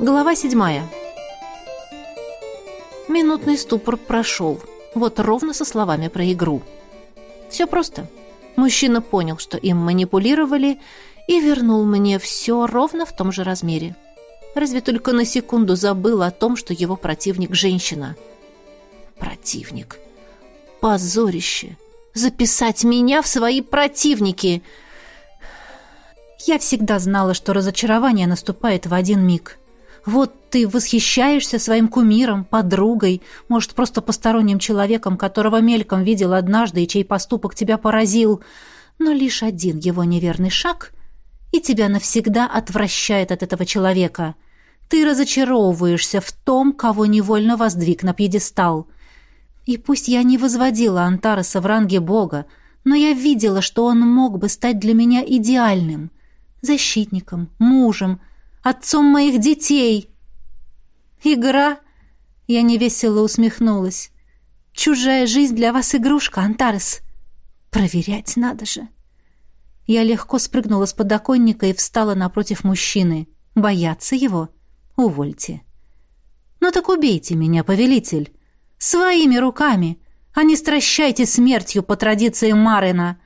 Глава седьмая. Минутный ступор прошел. Вот ровно со словами про игру. Все просто. Мужчина понял, что им манипулировали, и вернул мне все ровно в том же размере. Разве только на секунду забыл о том, что его противник – женщина. Противник. Позорище. Записать меня в свои противники. Я всегда знала, что разочарование наступает в один миг. Вот ты восхищаешься своим кумиром, подругой, может, просто посторонним человеком, которого мельком видел однажды и чей поступок тебя поразил. Но лишь один его неверный шаг, и тебя навсегда отвращает от этого человека. Ты разочаровываешься в том, кого невольно воздвиг на пьедестал. И пусть я не возводила Антараса в ранге бога, но я видела, что он мог бы стать для меня идеальным. Защитником, мужем, отцом моих детей. Игра? Я невесело усмехнулась. Чужая жизнь для вас игрушка, Антарес. Проверять надо же. Я легко спрыгнула с подоконника и встала напротив мужчины. Бояться его? Увольте. Ну так убейте меня, повелитель. Своими руками, а не стращайте смертью по традициям Марина.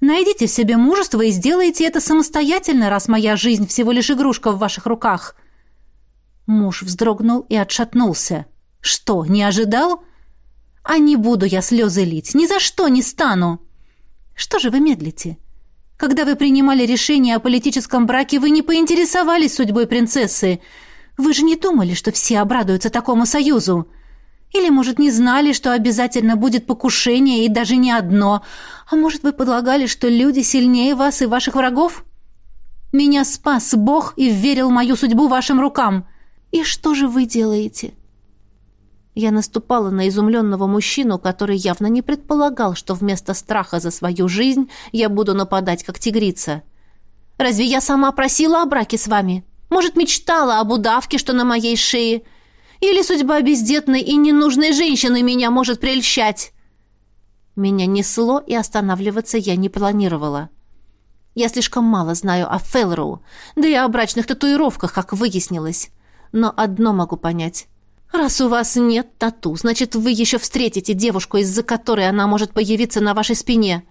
Найдите в себе мужество и сделайте это самостоятельно, раз моя жизнь всего лишь игрушка в ваших руках». Муж вздрогнул и отшатнулся. «Что, не ожидал?» «А не буду я слезы лить, ни за что не стану!» «Что же вы медлите?» «Когда вы принимали решение о политическом браке, вы не поинтересовались судьбой принцессы. Вы же не думали, что все обрадуются такому союзу?» Или, может, не знали, что обязательно будет покушение, и даже не одно. А может, вы полагали, что люди сильнее вас и ваших врагов? Меня спас Бог и верил мою судьбу вашим рукам. И что же вы делаете?» Я наступала на изумленного мужчину, который явно не предполагал, что вместо страха за свою жизнь я буду нападать, как тигрица. «Разве я сама просила о браке с вами? Может, мечтала об удавке, что на моей шее?» Или судьба бездетной и ненужной женщины меня может прельщать?» Меня несло, и останавливаться я не планировала. Я слишком мало знаю о Фелроу, да и о брачных татуировках, как выяснилось. Но одно могу понять. Раз у вас нет тату, значит, вы еще встретите девушку, из-за которой она может появиться на вашей спине.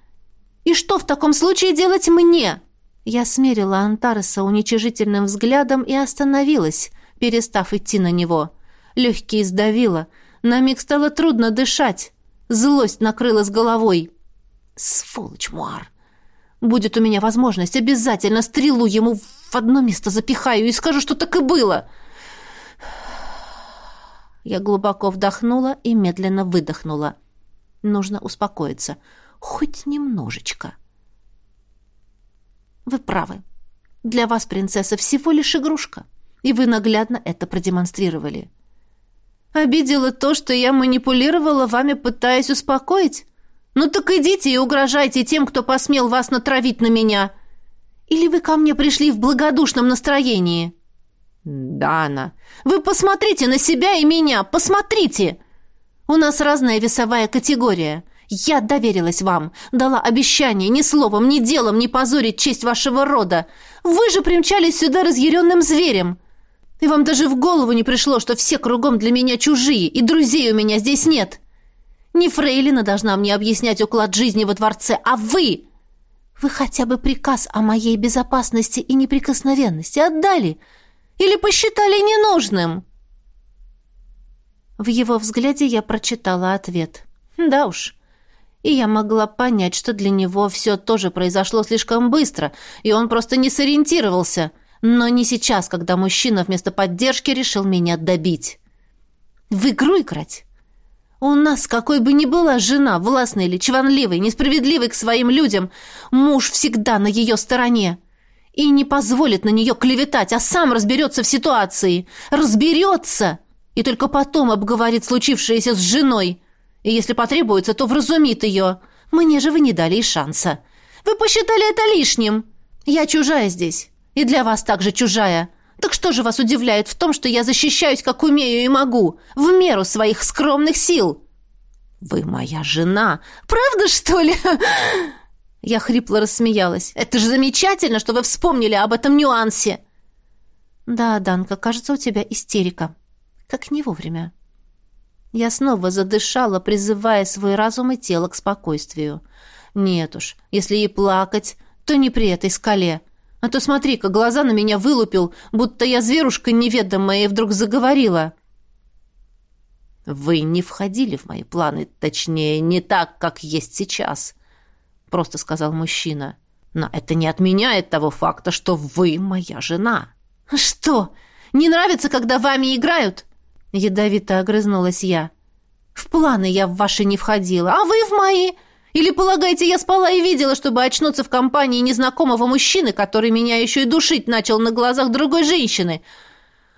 И что в таком случае делать мне?» Я смерила Антареса уничижительным взглядом и остановилась, перестав идти на него. Легкие сдавило. На миг стало трудно дышать. Злость накрыла с головой. Сволочь, Муар! Будет у меня возможность, обязательно стрелу ему в одно место запихаю и скажу, что так и было. Я глубоко вдохнула и медленно выдохнула. Нужно успокоиться. Хоть немножечко. Вы правы. Для вас, принцесса, всего лишь игрушка. И вы наглядно это продемонстрировали. Обидела то, что я манипулировала вами, пытаясь успокоить? Ну так идите и угрожайте тем, кто посмел вас натравить на меня. Или вы ко мне пришли в благодушном настроении? Дана, вы посмотрите на себя и меня, посмотрите. У нас разная весовая категория. Я доверилась вам, дала обещание ни словом, ни делом не позорить честь вашего рода. Вы же примчались сюда разъяренным зверем. И вам даже в голову не пришло, что все кругом для меня чужие, и друзей у меня здесь нет. Не Фрейлина должна мне объяснять уклад жизни во дворце, а вы! Вы хотя бы приказ о моей безопасности и неприкосновенности отдали? Или посчитали ненужным?» В его взгляде я прочитала ответ. «Да уж». И я могла понять, что для него все тоже произошло слишком быстро, и он просто не сориентировался – но не сейчас, когда мужчина вместо поддержки решил меня добить. В игру играть? У нас, какой бы ни была жена, властной или чванливой, несправедливой к своим людям, муж всегда на ее стороне. И не позволит на нее клеветать, а сам разберется в ситуации. Разберется! И только потом обговорит случившееся с женой. И если потребуется, то вразумит ее. Мне же вы не дали и шанса. Вы посчитали это лишним. Я чужая здесь. И для вас также чужая. Так что же вас удивляет в том, что я защищаюсь, как умею и могу, в меру своих скромных сил? Вы моя жена. Правда, что ли? Я хрипло рассмеялась. Это же замечательно, что вы вспомнили об этом нюансе. Да, Данка, кажется, у тебя истерика. Как не вовремя. Я снова задышала, призывая свой разум и тело к спокойствию. Нет уж, если и плакать, то не при этой скале. А то смотри-ка, глаза на меня вылупил, будто я зверушка неведомая и вдруг заговорила. «Вы не входили в мои планы, точнее, не так, как есть сейчас», — просто сказал мужчина. «Но это не отменяет того факта, что вы моя жена». «Что, не нравится, когда вами играют?» Ядовито огрызнулась я. «В планы я в ваши не входила, а вы в мои. Или, полагаете, я спала и видела, чтобы очнуться в компании незнакомого мужчины, который меня еще и душить начал на глазах другой женщины?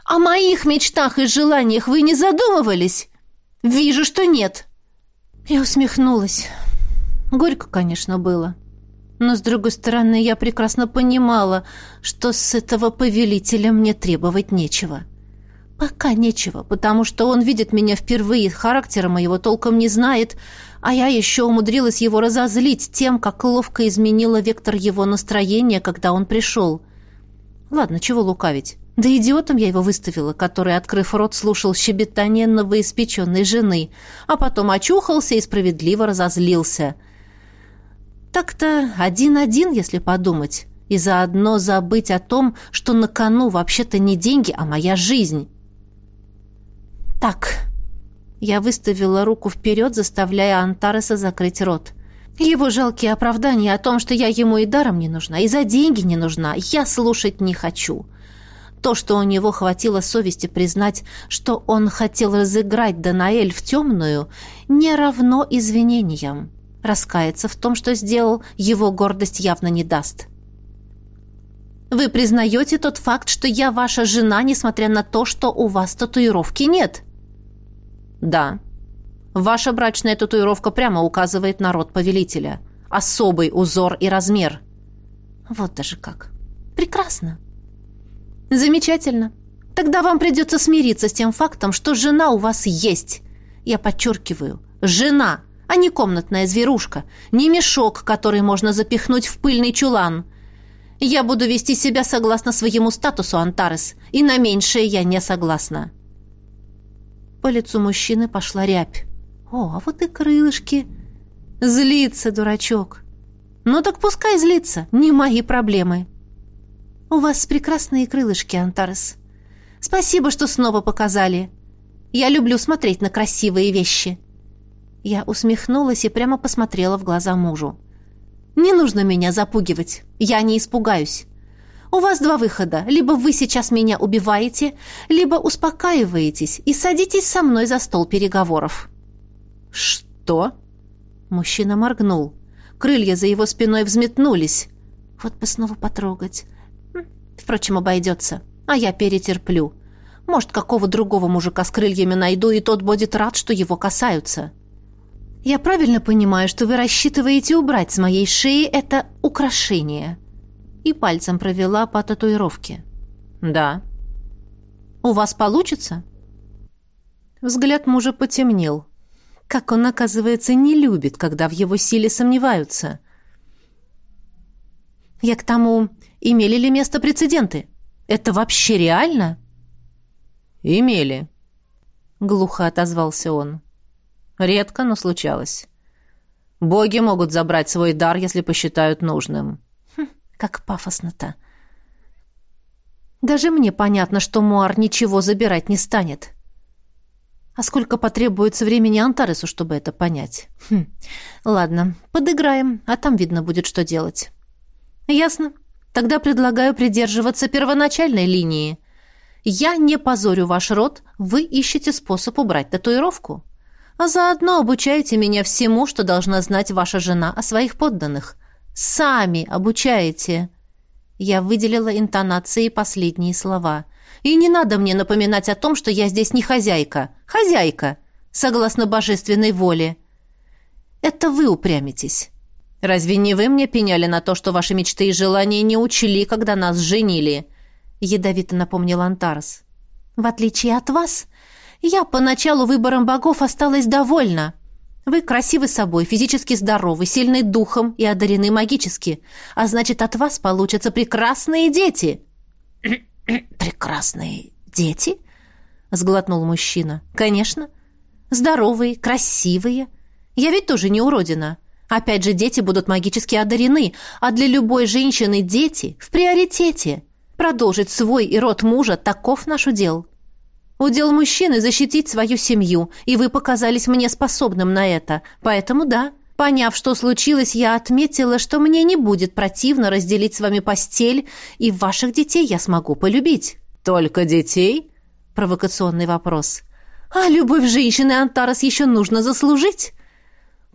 О моих мечтах и желаниях вы не задумывались? Вижу, что нет». Я усмехнулась. Горько, конечно, было. Но, с другой стороны, я прекрасно понимала, что с этого повелителя мне требовать нечего. Пока нечего, потому что он видит меня впервые, характера моего толком не знает, а я еще умудрилась его разозлить тем, как ловко изменила вектор его настроения, когда он пришел. Ладно, чего лукавить. Да идиотом я его выставила, который, открыв рот, слушал щебетание новоиспеченной жены, а потом очухался и справедливо разозлился — так-то один-один, если подумать, и заодно забыть о том, что на кону вообще-то не деньги, а моя жизнь. Так, я выставила руку вперед, заставляя Антареса закрыть рот. Его жалкие оправдания о том, что я ему и даром не нужна, и за деньги не нужна, я слушать не хочу. То, что у него хватило совести признать, что он хотел разыграть Данаэль в темную, не равно извинениям. Раскаяться в том, что сделал, его гордость явно не даст. «Вы признаете тот факт, что я ваша жена, несмотря на то, что у вас татуировки нет?» «Да. Ваша брачная татуировка прямо указывает на род повелителя. Особый узор и размер». «Вот даже как. Прекрасно». «Замечательно. Тогда вам придется смириться с тем фактом, что жена у вас есть. Я подчеркиваю, жена» а не комнатная зверушка, не мешок, который можно запихнуть в пыльный чулан. Я буду вести себя согласно своему статусу, Антарес, и на меньшее я не согласна». По лицу мужчины пошла рябь. «О, а вот и крылышки!» «Злится, дурачок!» «Ну так пускай злится, не мои проблемы!» «У вас прекрасные крылышки, Антарес. Спасибо, что снова показали. Я люблю смотреть на красивые вещи». Я усмехнулась и прямо посмотрела в глаза мужу. «Не нужно меня запугивать. Я не испугаюсь. У вас два выхода. Либо вы сейчас меня убиваете, либо успокаиваетесь и садитесь со мной за стол переговоров». «Что?» Мужчина моргнул. Крылья за его спиной взметнулись. «Вот бы снова потрогать. Впрочем, обойдется. А я перетерплю. Может, какого другого мужика с крыльями найду, и тот будет рад, что его касаются». «Я правильно понимаю, что вы рассчитываете убрать с моей шеи это украшение?» И пальцем провела по татуировке. «Да». «У вас получится?» Взгляд мужа потемнел. Как он, оказывается, не любит, когда в его силе сомневаются. «Я к тому, имели ли место прецеденты? Это вообще реально?» «Имели», — глухо отозвался он. Редко, но случалось. Боги могут забрать свой дар, если посчитают нужным. Как пафосно-то. Даже мне понятно, что Муар ничего забирать не станет. А сколько потребуется времени Антаресу, чтобы это понять? Хм. Ладно, подыграем, а там видно будет, что делать. Ясно. Тогда предлагаю придерживаться первоначальной линии. Я не позорю ваш род, вы ищете способ убрать татуировку а заодно обучайте меня всему, что должна знать ваша жена о своих подданных. Сами обучаете». Я выделила интонацией последние слова. «И не надо мне напоминать о том, что я здесь не хозяйка. Хозяйка, согласно божественной воле. Это вы упрямитесь. Разве не вы мне пеняли на то, что ваши мечты и желания не учли, когда нас женили?» Ядовито напомнил Антарс. «В отличие от вас, я поначалу выбором богов осталась довольна. Вы красивы собой, физически здоровы, сильны духом и одарены магически, а значит, от вас получатся прекрасные дети. «Прекрасные дети?» — сглотнул мужчина. «Конечно. Здоровые, красивые. Я ведь тоже не уродина. Опять же, дети будут магически одарены, а для любой женщины дети в приоритете. Продолжить свой и род мужа – таков наш удел. Удел мужчины – защитить свою семью, и вы показались мне способным на это. Поэтому да, поняв, что случилось, я отметила, что мне не будет противно разделить с вами постель, и ваших детей я смогу полюбить. «Только детей?» – провокационный вопрос. «А любовь женщины Антарас еще нужно заслужить?»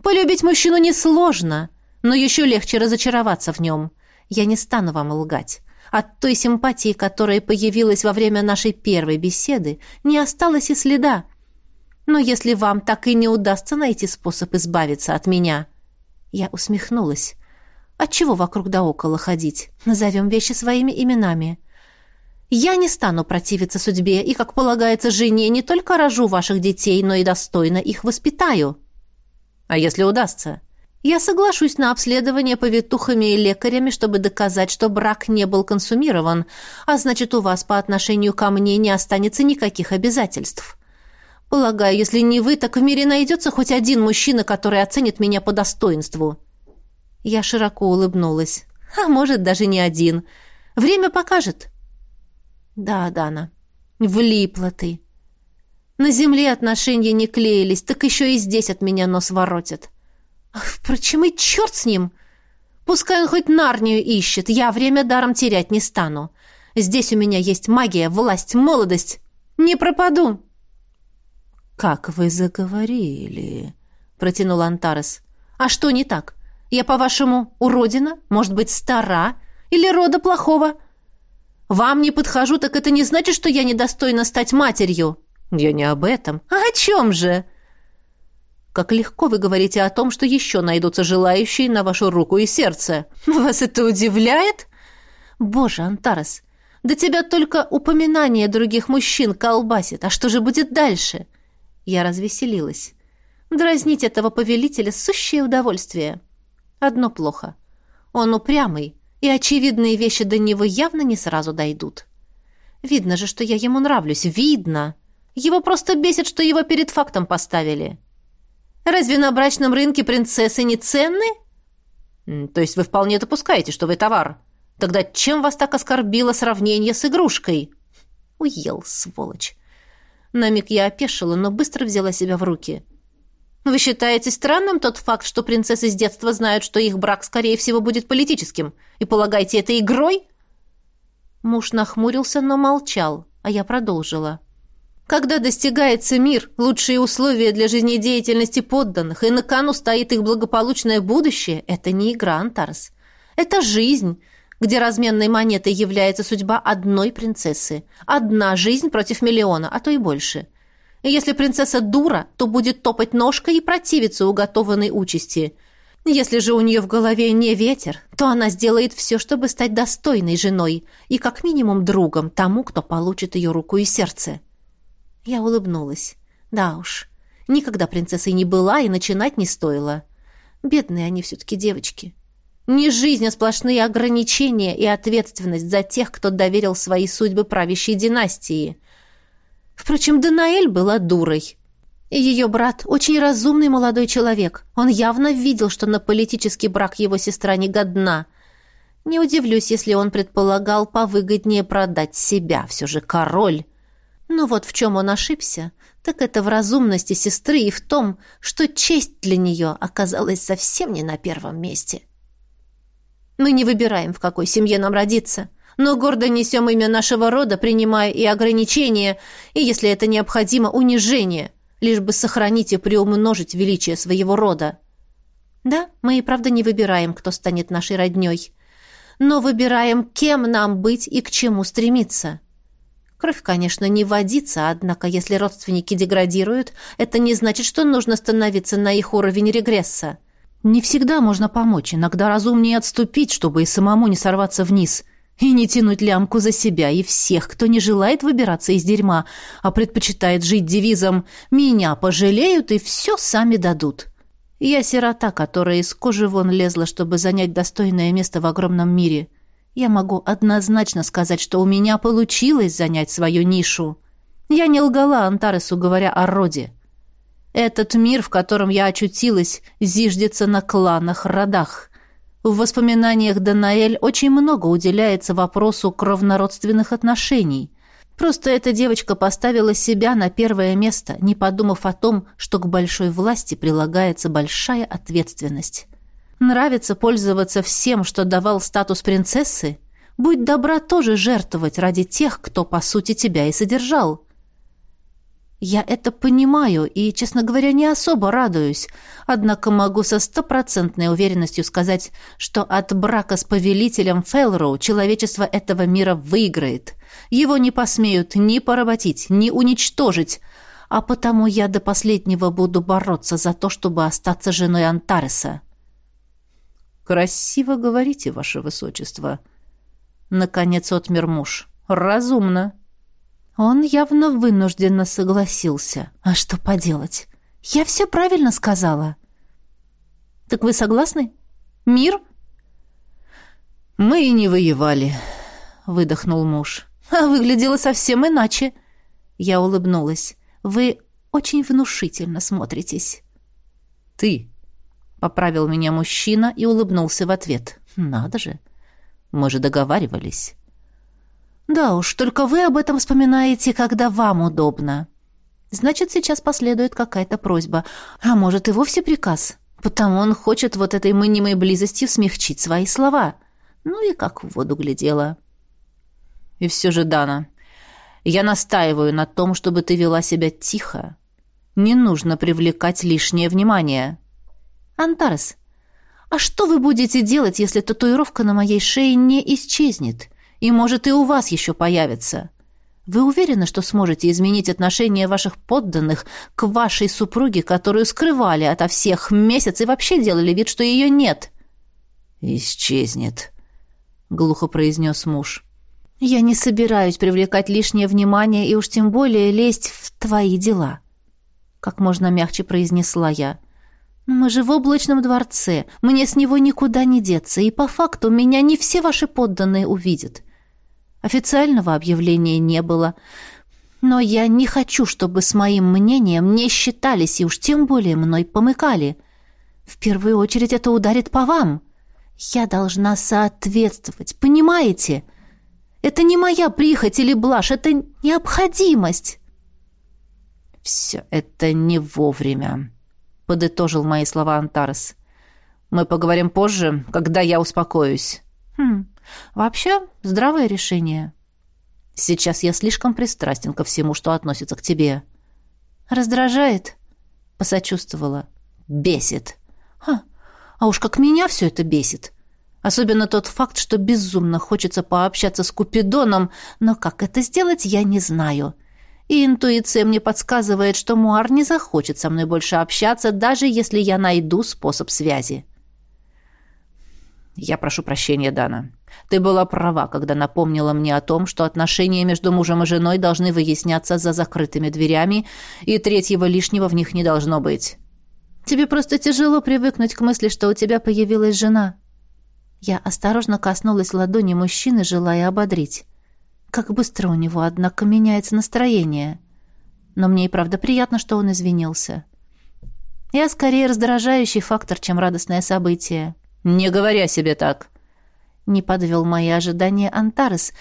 Полюбить мужчину несложно, но еще легче разочароваться в нем. Я не стану вам лгать. От той симпатии, которая появилась во время нашей первой беседы, не осталось и следа. Но если вам так и не удастся найти способ избавиться от меня... Я усмехнулась. Отчего вокруг да около ходить? Назовем вещи своими именами. Я не стану противиться судьбе и, как полагается жене, не только рожу ваших детей, но и достойно их воспитаю. А если удастся? Я соглашусь на обследование повитухами и лекарями, чтобы доказать, что брак не был консумирован, а значит, у вас по отношению ко мне не останется никаких обязательств. Полагаю, если не вы, так в мире найдется хоть один мужчина, который оценит меня по достоинству». Я широко улыбнулась. «А может, даже не один. Время покажет». «Да, Дана, влипла ты. На земле отношения не клеились, так еще и здесь от меня нос воротят. Впрочем, и черт с ним. Пускай он хоть Нарнию ищет, я время даром терять не стану. Здесь у меня есть магия, власть, молодость. Не пропаду. «Как вы заговорили?» — протянул Антарес. «А что не так? Я, по-вашему, уродина? Может быть, стара? Или рода плохого? Вам не подхожу, так это не значит, что я недостойна стать матерью». «Я не об этом». «А о чем же?» «Как легко вы говорите о том, что еще найдутся желающие на вашу руку и сердце. Вас это удивляет?» «Боже, Антарес, да тебя только упоминание других мужчин колбасит. А что же будет дальше?» Я развеселилась. Дразнить этого повелителя — сущее удовольствие. Одно плохо. Он упрямый, и очевидные вещи до него явно не сразу дойдут. Видно же, что я ему нравлюсь. Видно. Его просто бесит, что его перед фактом поставили. Разве на брачном рынке принцессы не ценны? То есть вы вполне допускаете, что вы товар? Тогда чем вас так оскорбило сравнение с игрушкой? Уел, сволочь. На миг я опешила, но быстро взяла себя в руки. Вы считаете странным тот факт, что принцессы с детства знают, что их брак, скорее всего, будет политическим, и полагаете это игрой? Муж нахмурился, но молчал, а я продолжила. Когда достигается мир, лучшие условия для жизнедеятельности подданных, и на кону стоит их благополучное будущее, это не игра, Антарс. Это жизнь, где разменной монетой является судьба одной принцессы. Одна жизнь против миллиона, а то и больше. И если принцесса дура, то будет топать ножкой и противиться уготованной участи. Если же у нее в голове не ветер, то она сделает все, чтобы стать достойной женой и как минимум другом тому, кто получит ее руку и сердце. Я улыбнулась. Да уж, никогда принцессой не была и начинать не стоило. Бедные они все-таки девочки. Не жизнь, а сплошные ограничения и ответственность за тех, кто доверил свои судьбы правящей династии. Впрочем, Данаэль была дурой. Ее брат очень разумный молодой человек. Он явно видел, что на политический брак его сестра не годна. Не удивлюсь, если он предполагал повыгоднее продать себя. Все же король. Но вот в чем он ошибся, так это в разумности сестры и в том, что честь для нее оказалась совсем не на первом месте. Мы не выбираем, в какой семье нам родиться, но гордо несем имя нашего рода, принимая и ограничения, и, если это необходимо, унижение, лишь бы сохранить и приумножить величие своего рода. Да, мы и правда не выбираем, кто станет нашей родней, но выбираем, кем нам быть и к чему стремиться. Кровь, конечно, не водится, однако если родственники деградируют, это не значит, что нужно становиться на их уровень регресса. Не всегда можно помочь, иногда разумнее отступить, чтобы и самому не сорваться вниз, и не тянуть лямку за себя и всех, кто не желает выбираться из дерьма, а предпочитает жить девизом «меня пожалеют и все сами дадут». Я сирота, которая из кожи вон лезла, чтобы занять достойное место в огромном мире. Я могу однозначно сказать, что у меня получилось занять свою нишу. Я не лгала Антаресу, говоря о роде. Этот мир, в котором я очутилась, зиждется на кланах, родах. В воспоминаниях Данаэль очень много уделяется вопросу кровнородственных отношений. Просто эта девочка поставила себя на первое место, не подумав о том, что к большой власти прилагается большая ответственность. Нравится пользоваться всем, что давал статус принцессы? Будь добра тоже жертвовать ради тех, кто, по сути, тебя и содержал. Я это понимаю и, честно говоря, не особо радуюсь, однако могу со стопроцентной уверенностью сказать, что от брака с повелителем Фелроу человечество этого мира выиграет. Его не посмеют ни поработить, ни уничтожить, а потому я до последнего буду бороться за то, чтобы остаться женой Антареса. «Красиво говорите, ваше высочество», — наконец отмер муж. «Разумно». Он явно вынужденно согласился. А что поделать? Я все правильно сказала. Так вы согласны? Мир? Мы и не воевали, выдохнул муж. А выглядело совсем иначе. Я улыбнулась. Вы очень внушительно смотритесь. Ты Поправил меня мужчина и улыбнулся в ответ. Надо же. Мы же договаривались. Да уж, только вы об этом вспоминаете, когда вам удобно. Значит, сейчас последует какая-то просьба. А может, и вовсе приказ. Потому он хочет вот этой мнимой близостью смягчить свои слова. Ну и как в воду глядела. И все же, Дана, я настаиваю на том, чтобы ты вела себя тихо. Не нужно привлекать лишнее внимание. «Антарес, а что вы будете делать, если татуировка на моей шее не исчезнет? И, может, и у вас еще появится? Вы уверены, что сможете изменить отношение ваших подданных к вашей супруге, которую скрывали ото всех месяц и вообще делали вид, что ее нет?» «Исчезнет», — глухо произнес муж. «Я не собираюсь привлекать лишнее внимание и уж тем более лезть в твои дела», — как можно мягче произнесла я. «Мы же в облачном дворце. Мне с него никуда не деться, и по факту меня не все ваши подданные увидят. Официального объявления не было. Но я не хочу, чтобы с моим мнением не считались и уж тем более мной помыкали. В первую очередь это ударит по вам. Я должна соответствовать, понимаете? Это не моя прихоть или блажь, это необходимость». «Все это не вовремя», — подытожил мои слова Антарес. «Мы поговорим позже, когда я успокоюсь». «Хм, вообще, здравое решение». «Сейчас я слишком пристрастен ко всему, что относится к тебе». «Раздражает?» — посочувствовала. «Бесит». «Ха, а уж как меня все это бесит. Особенно тот факт, что безумно хочется пообщаться с Купидоном, но как это сделать, я не знаю» и интуиция мне подсказывает, что Муар не захочет со мной больше общаться, даже если я найду способ связи. Я прошу прощения, Дана. Ты была права, когда напомнила мне о том, что отношения между мужем и женой должны выясняться за закрытыми дверями, и третьего лишнего в них не должно быть. Тебе просто тяжело привыкнуть к мысли, что у тебя появилась жена. Я осторожно коснулась ладони мужчины, желая ободрить. Как быстро у него, однако, меняется настроение. Но мне и правда приятно, что он извинился. Я скорее раздражающий фактор, чем радостное событие. «Не говоря себе так!» Не подвел мои ожидания Антарес.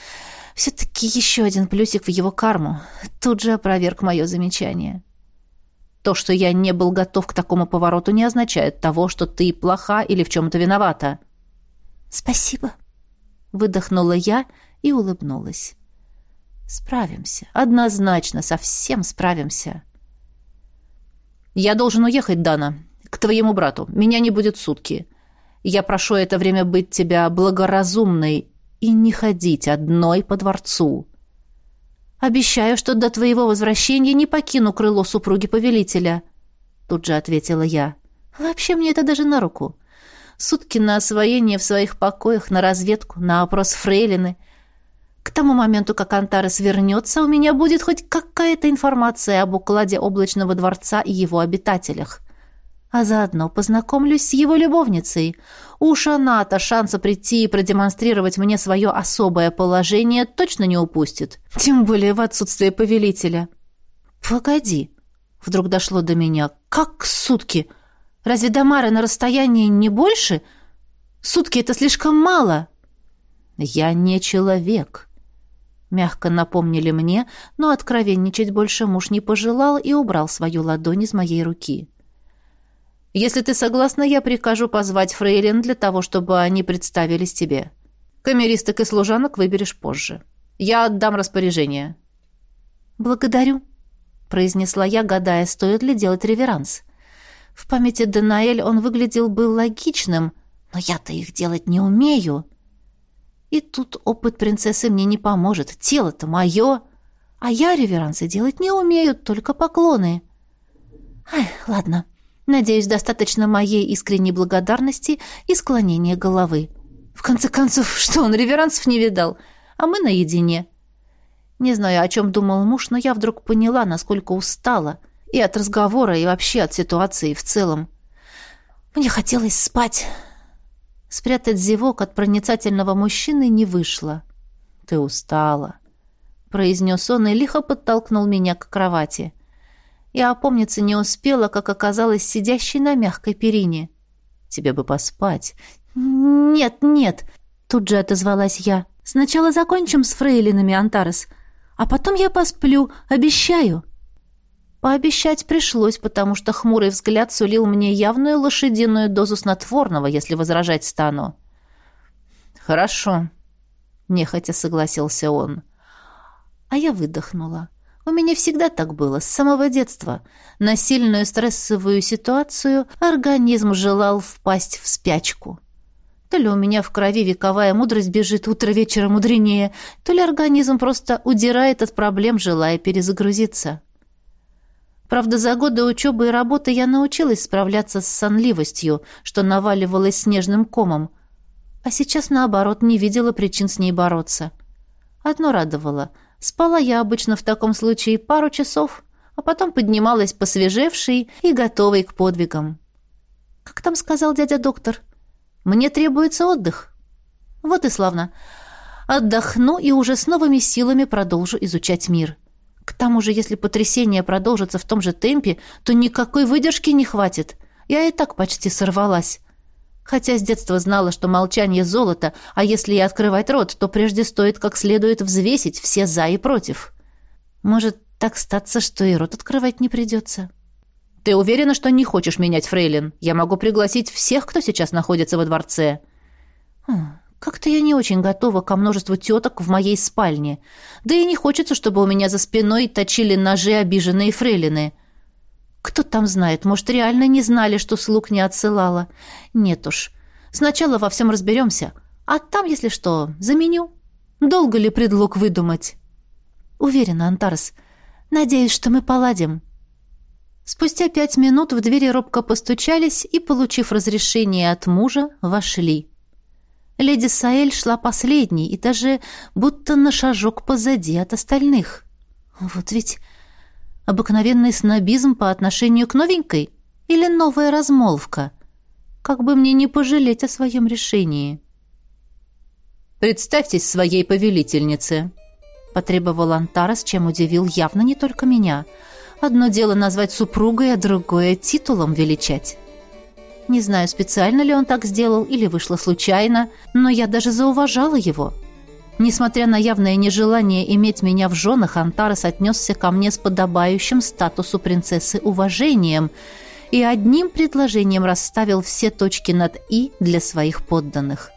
Все-таки еще один плюсик в его карму. Тут же опроверг мое замечание. То, что я не был готов к такому повороту, не означает того, что ты плоха или в чем-то виновата. «Спасибо», — выдохнула я и улыбнулась. Справимся. Однозначно, совсем справимся. Я должен уехать, Дана, к твоему брату. Меня не будет сутки. Я прошу это время быть тебя благоразумной и не ходить одной по дворцу. Обещаю, что до твоего возвращения не покину крыло супруги повелителя, тут же ответила я. Вообще мне это даже на руку. Сутки на освоение в своих покоях, на разведку, на опрос фрейлины — к тому моменту, как Антарес вернется, у меня будет хоть какая-то информация об укладе облачного дворца и его обитателях. а заодно познакомлюсь с его любовницей. Уж она-то шанса прийти и продемонстрировать мне свое особое положение точно не упустит. Тем более в отсутствие повелителя. Погоди. Вдруг дошло до меня. Как сутки? Разве Дамара на расстоянии не больше? Сутки — это слишком мало. Я не человек. Мягко напомнили мне, но откровенничать больше муж не пожелал и убрал свою ладонь из моей руки. Если ты согласна, я прикажу позвать фрейлин для того, чтобы они представились тебе. Камеристок и служанок выберешь позже. Я отдам распоряжение». «Благодарю», — произнесла я, гадая, стоит ли делать реверанс. В памяти Данаэль он выглядел бы логичным, но я-то их делать не умею. И тут опыт принцессы мне не поможет. Тело-то мое, а я реверансы делать не умею, только поклоны. Ай, ладно. Надеюсь, достаточно моей искренней благодарности и склонения головы. В конце концов, что он реверансов не видал? А мы наедине. Не знаю, о чем думал муж, но я вдруг поняла, насколько устала. И от разговора, и вообще от ситуации в целом. Мне хотелось спать. Спрятать зевок от проницательного мужчины не вышло. «Ты устала», — произнес он и лихо подтолкнул меня к кровати. — я опомниться не успела, как оказалась сидящей на мягкой перине. «Тебе бы поспать». «Нет, нет», — тут же отозвалась я. «Сначала закончим с фрейлинами, Антарес, а потом я посплю, обещаю». Пообещать пришлось, потому что хмурый взгляд сулил мне явную лошадиную дозу снотворного, если возражать стану. «Хорошо», — нехотя согласился он. А я выдохнула. У меня всегда так было, с самого детства. На сильную стрессовую ситуацию организм желал впасть в спячку. То ли у меня в крови вековая мудрость бежит утро вечера мудренее, то ли организм просто удирает от проблем, желая перезагрузиться. Правда, за годы учебы и работы я научилась справляться с сонливостью, что наваливалась снежным комом, а сейчас, наоборот, не видела причин с ней бороться. Одно радовало — Спала я обычно в таком случае пару часов, а потом поднималась посвежевшей и готовой к подвигам. «Как там сказал дядя доктор? Мне требуется отдых». «Вот и славно. Отдохну и уже с новыми силами продолжу изучать мир». К тому же, если потрясение продолжится в том же темпе, то никакой выдержки не хватит. Я и так почти сорвалась. Хотя с детства знала, что молчание — золото, а если и открывать рот, то прежде стоит как следует взвесить все «за» и «против». Может, так статься, что и рот открывать не придется. «Ты уверена, что не хочешь менять фрейлин? Я могу пригласить всех, кто сейчас находится во дворце». «Как-то я не очень готова ко множеству теток в моей спальне. Да и не хочется, чтобы у меня за спиной точили ножи обиженные фрейлины». Кто там знает, может, реально не знали, что слуг не отсылала. Нет уж. Сначала во всем разберемся, а там, если что, заменю. Долго ли предлог выдумать? Уверена, Антарс. Надеюсь, что мы поладим. Спустя пять минут в двери робко постучались и, получив разрешение от мужа, вошли. Леди Саэль шла последней и даже будто на шажок позади от остальных. Вот ведь Обыкновенный снобизм по отношению к новенькой? Или новая размолвка? Как бы мне не пожалеть о своем решении. «Представьтесь своей повелительнице», — потребовал Антарес, чем удивил явно не только меня. Одно дело назвать супругой, а другое — титулом величать. Не знаю, специально ли он так сделал или вышло случайно, но я даже зауважала его — Несмотря на явное нежелание иметь меня в женах, Антарес отнесся ко мне с подобающим статусу принцессы уважением и одним предложением расставил все точки над «и» для своих подданных.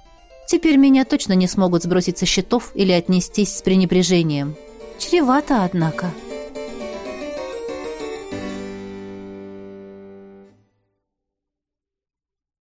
Теперь меня точно не смогут сбросить со счетов или отнестись с пренебрежением. Чревато, однако.